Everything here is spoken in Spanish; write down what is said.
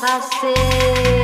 passer.